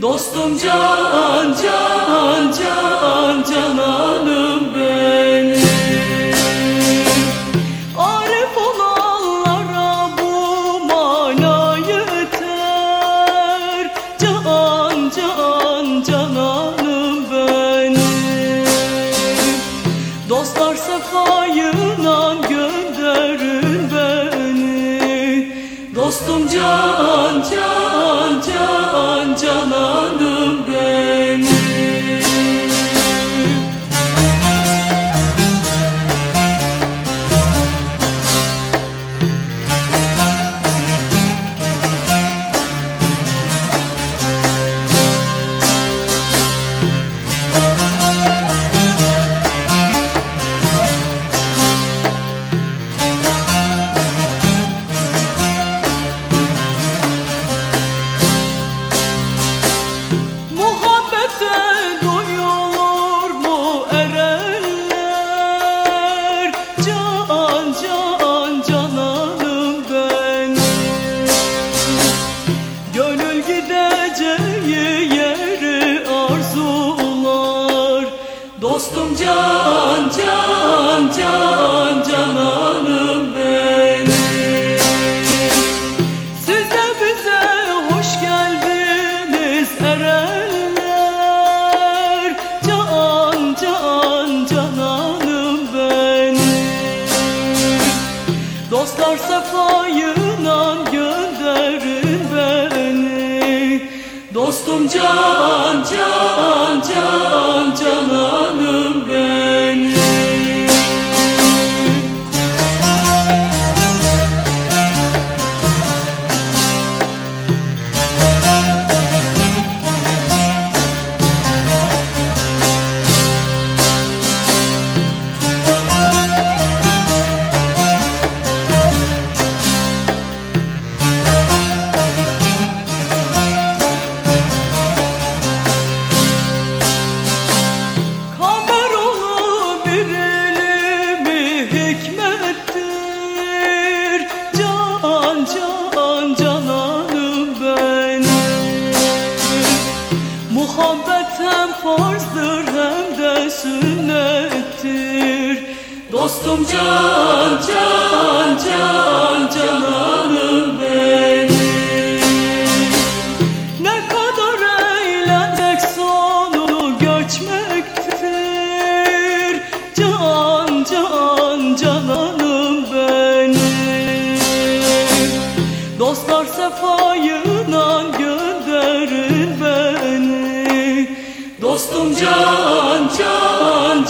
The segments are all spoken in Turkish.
Dostum can can can cananım benim. Arif olanlara bu mana yeter. Can can cananım benim. Dostlar sefayla gönderin beni. Dostum can can can gideceği yeri arzular. Dostum can can can cananım benim. Siz de bize hoş geldiniz erenler Can can cananım benim. Dostlar sefayla Dostum can can can cananım benim hikmettir. Can can cananım benim. Muhabbet hem farzdır hem de sünnettir. Dostum can can can cananım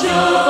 beni